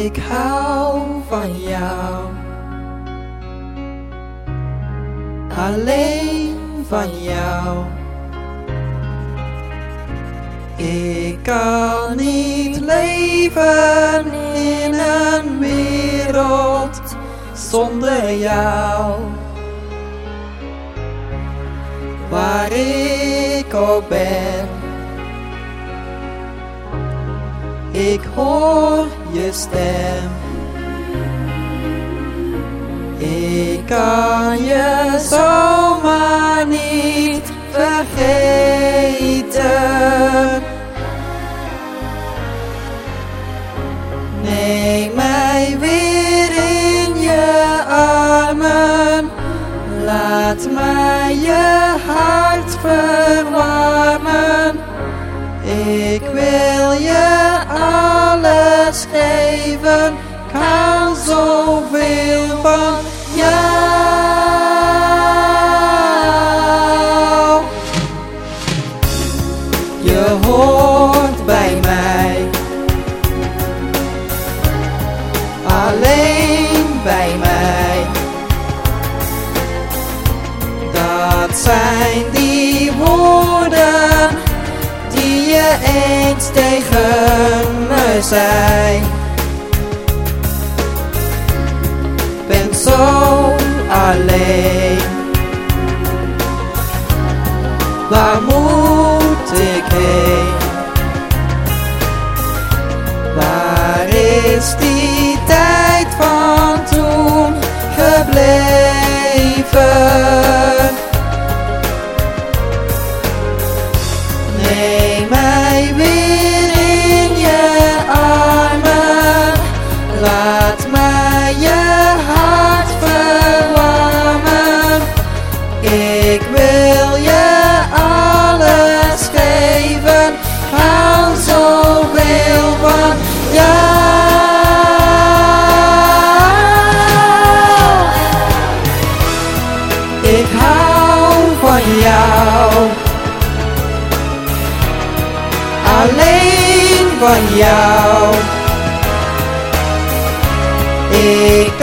Ik hou van jou. Alleen van jou. Ik kan niet leven in een wereld zonder jou. Waar ik ook ben, ik hoor je stem. Ik kan je zomaar niet vergeten. Neem mij weer in je armen. Laat mij je hart verwarmen. Ik wil je alles geven. Hou zoveel van jou. Je hoort bij mij. Alleen bij mij. Dat zijn die eens tegen me zei. Ben zo alleen. Waar moet ik heen? Waar is die tijd van toen gebleven? Alleen van jou. Ik